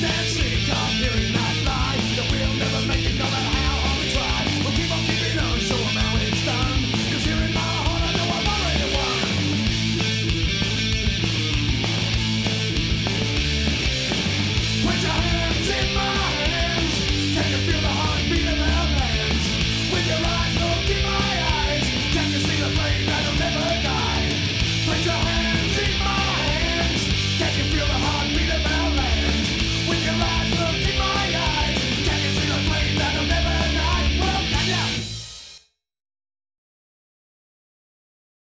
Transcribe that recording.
That's it, cop,